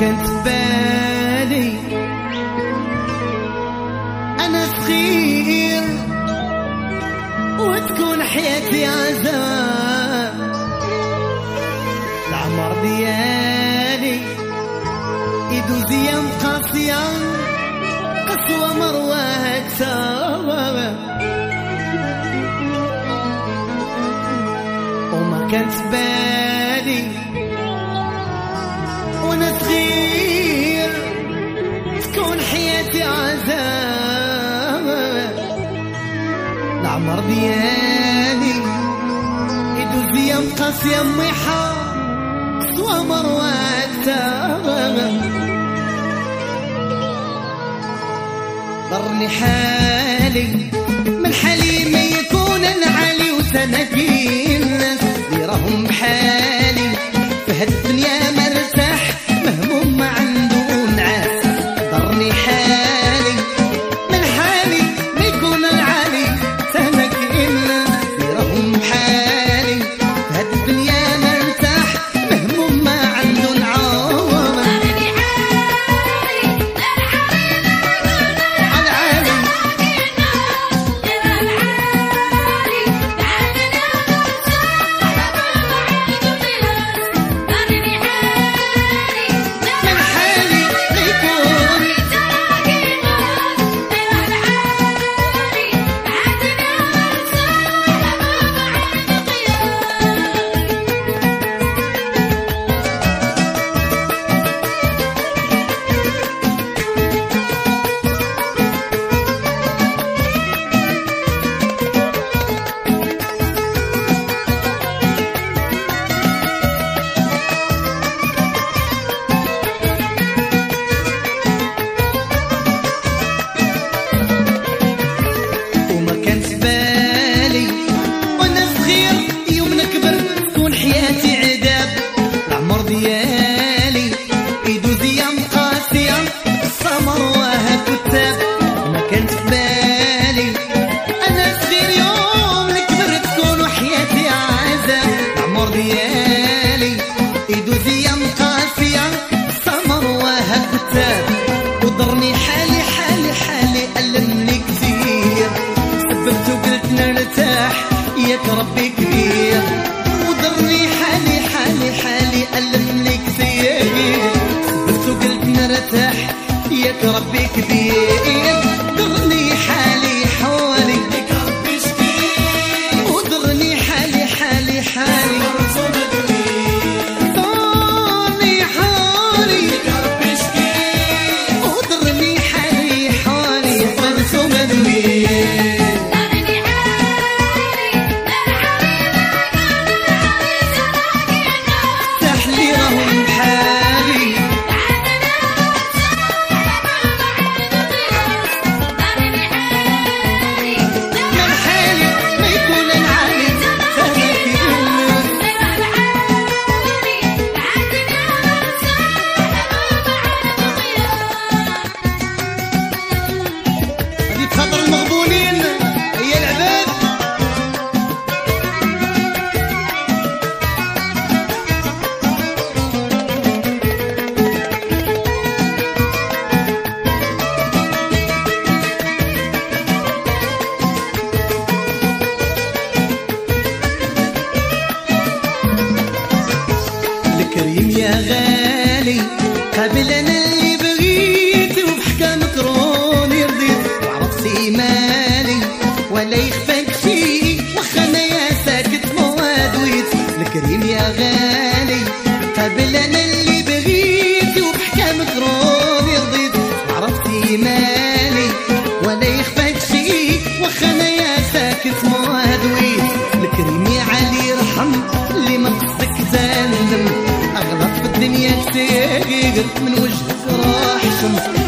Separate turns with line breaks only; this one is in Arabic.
كنت بالي. أنا صغير وتكون حياتي عذاب العمر ديالي ايدو أيام قاسية قسوة مرواها تساوى. وما كانت بالي العمر ديالي يدوز أيام قاسية ميحة سوا مرواتا ضرني حالي. كتاب وما كانت بالي. أنا صغير يوم حياتي العمر ديالي وها كتاب وضرني حالي حالي حالي ألمني سببت وقلت ياك ربي كبير. وضرني حالي حالي حالي ألمني كثير. ياك ربي كبير. الكريم يا غالي. قبل أنا اللي بغيت وبحكامك روني رضيت وعرفت مالي ولا يخفاك شي واخا أنا يا ساكت موادويت الكريم يا غالي قبل أنا اللي بغيت وبحكامك روني رضيت وعرفت مالي ولا يخفاك شي واخا أنا يا ساكت موادويت كتير من وجهك راح شمس.